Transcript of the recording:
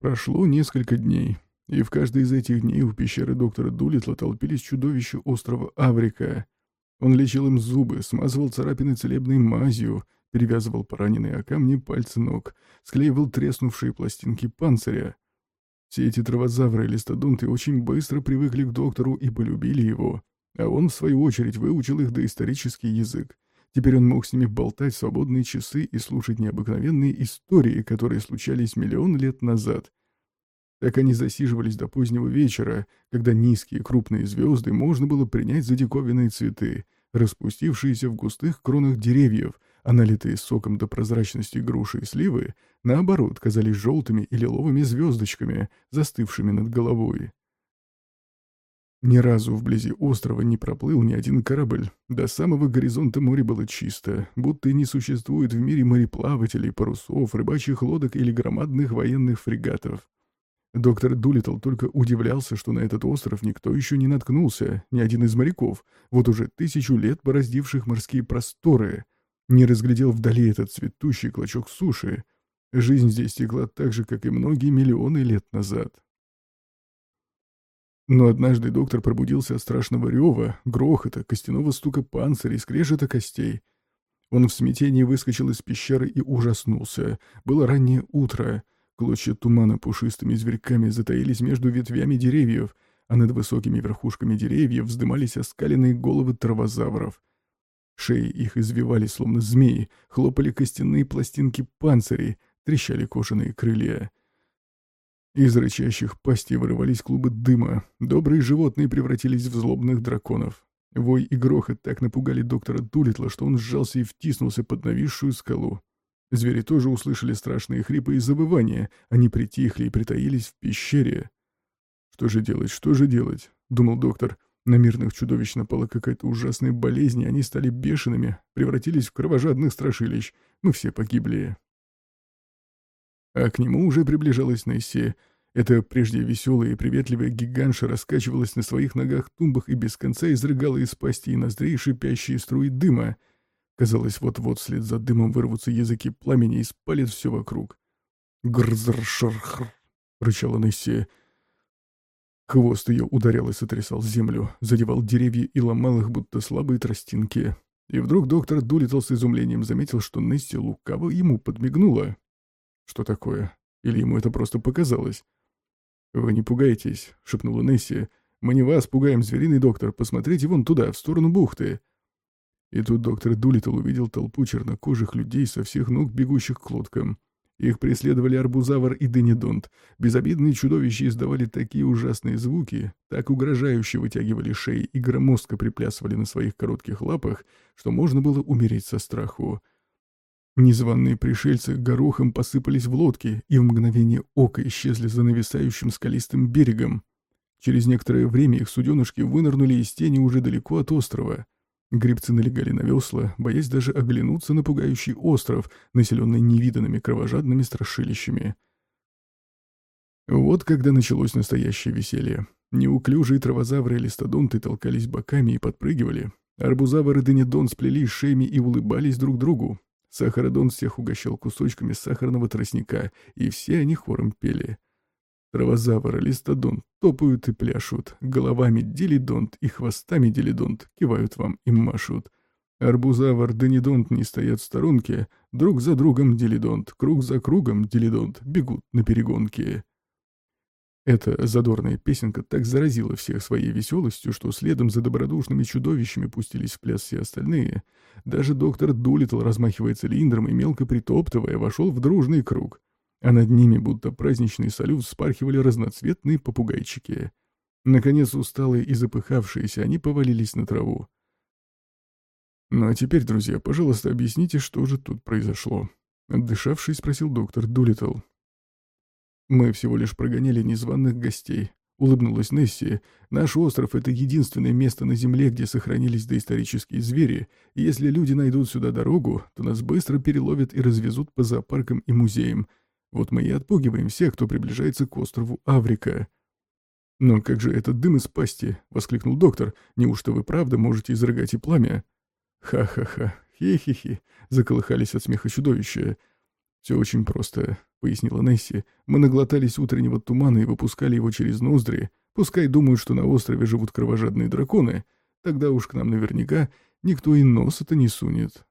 Прошло несколько дней, и в каждый из этих дней у пещеры доктора Дулитла толпились чудовища острова Аврика. Он лечил им зубы, смазывал царапины целебной мазью, перевязывал пораненные о камни пальцы ног, склеивал треснувшие пластинки панциря. Все эти травозавры и листодонты очень быстро привыкли к доктору и полюбили его, а он, в свою очередь, выучил их доисторический язык. Теперь он мог с ними болтать в свободные часы и слушать необыкновенные истории, которые случались миллион лет назад. Так они засиживались до позднего вечера, когда низкие крупные звезды можно было принять за диковинные цветы, распустившиеся в густых кронах деревьев, а налитые соком до прозрачности груши и сливы, наоборот, казались желтыми и лиловыми звездочками, застывшими над головой. Ни разу вблизи острова не проплыл ни один корабль. До самого горизонта море было чисто, будто и не существует в мире мореплавателей, парусов, рыбачьих лодок или громадных военных фрегатов. Доктор Дулитл только удивлялся, что на этот остров никто еще не наткнулся, ни один из моряков, вот уже тысячу лет бороздивших морские просторы, не разглядел вдали этот цветущий клочок суши. Жизнь здесь текла так же, как и многие миллионы лет назад. Но однажды доктор пробудился от страшного рева, грохота, костяного стука панциря и скрежета костей. Он в смятении выскочил из пещеры и ужаснулся. Было раннее утро. Клочья тумана пушистыми зверьками затаились между ветвями деревьев, а над высокими верхушками деревьев вздымались оскаленные головы травозавров. Шеи их извивались, словно змеи, хлопали костяные пластинки панцирей, трещали кожаные крылья. Из рычащих пастей вырывались клубы дыма. Добрые животные превратились в злобных драконов. Вой и грохот так напугали доктора Дулитла, что он сжался и втиснулся под нависшую скалу. Звери тоже услышали страшные хрипы и забывания. Они притихли и притаились в пещере. «Что же делать, что же делать?» — думал доктор. На мирных чудовищ напала какая-то ужасная болезнь, и они стали бешеными, превратились в кровожадных страшилищ. Мы все погибли. А к нему уже приближалась Несси. Эта прежде веселая и приветливая гигантша раскачивалась на своих ногах-тумбах и без конца изрыгала из пасти и ноздрей шипящие струи дыма. Казалось, вот-вот вслед за дымом вырвутся языки пламени и спалят все вокруг. «Грзр-шархр!» — рычала Несси. Хвост ее ударял и сотрясал землю, задевал деревья и ломал их, будто слабые тростинки. И вдруг доктор Дулитл с изумлением заметил, что Несси лукаво ему подмигнула. Что такое? Или ему это просто показалось? «Вы не пугайтесь», — шепнула Несси. «Мы не вас пугаем, звериный доктор. Посмотрите вон туда, в сторону бухты». И тут доктор Дулитл увидел толпу чернокожих людей со всех ног, бегущих к лодкам. Их преследовали арбузавр и денидонт. Безобидные чудовища издавали такие ужасные звуки, так угрожающе вытягивали шеи и громоздко приплясывали на своих коротких лапах, что можно было умереть со страху. Незваные пришельцы горохом посыпались в лодки и в мгновение ока исчезли за нависающим скалистым берегом. Через некоторое время их суденышки вынырнули из тени уже далеко от острова. Грибцы налегали на весла, боясь даже оглянуться на пугающий остров, населенный невиданными кровожадными страшилищами. Вот когда началось настоящее веселье. Неуклюжие травозавры и листодонты толкались боками и подпрыгивали. Арбузавр и денидон сплелись шеями и улыбались друг другу. Сахародон всех угощал кусочками сахарного тростника, и все они хором пели. Травозавр, листодон топают и пляшут, головами делидонт и хвостами делидонт кивают вам и машут. Арбузавр, денидонт не стоят в сторонке, друг за другом делидонт, круг за кругом делидонт бегут на перегонке. Эта задорная песенка так заразила всех своей веселостью, что следом за добродушными чудовищами пустились в пляс все остальные. Даже доктор Дулитл, размахивая цилиндром и мелко притоптывая, вошел в дружный круг. А над ними, будто праздничный салют, вспархивали разноцветные попугайчики. Наконец, усталые и запыхавшиеся, они повалились на траву. «Ну а теперь, друзья, пожалуйста, объясните, что же тут произошло?» Отдышавший спросил доктор Дулитл. «Мы всего лишь прогоняли незваных гостей», — улыбнулась Несси. «Наш остров — это единственное место на Земле, где сохранились доисторические звери, и если люди найдут сюда дорогу, то нас быстро переловят и развезут по зоопаркам и музеям. Вот мы и отпугиваем всех, кто приближается к острову Аврика». «Но как же этот дым из пасти?» — воскликнул доктор. «Неужто вы правда можете изрыгать и пламя?» «Ха-ха-ха, хи-хи-хи», — заколыхались от смеха чудовища. «Все очень просто. — пояснила Несси. «Мы наглотались утреннего тумана и выпускали его через ноздри. Пускай думают, что на острове живут кровожадные драконы. Тогда уж к нам наверняка никто и нос это не сунет».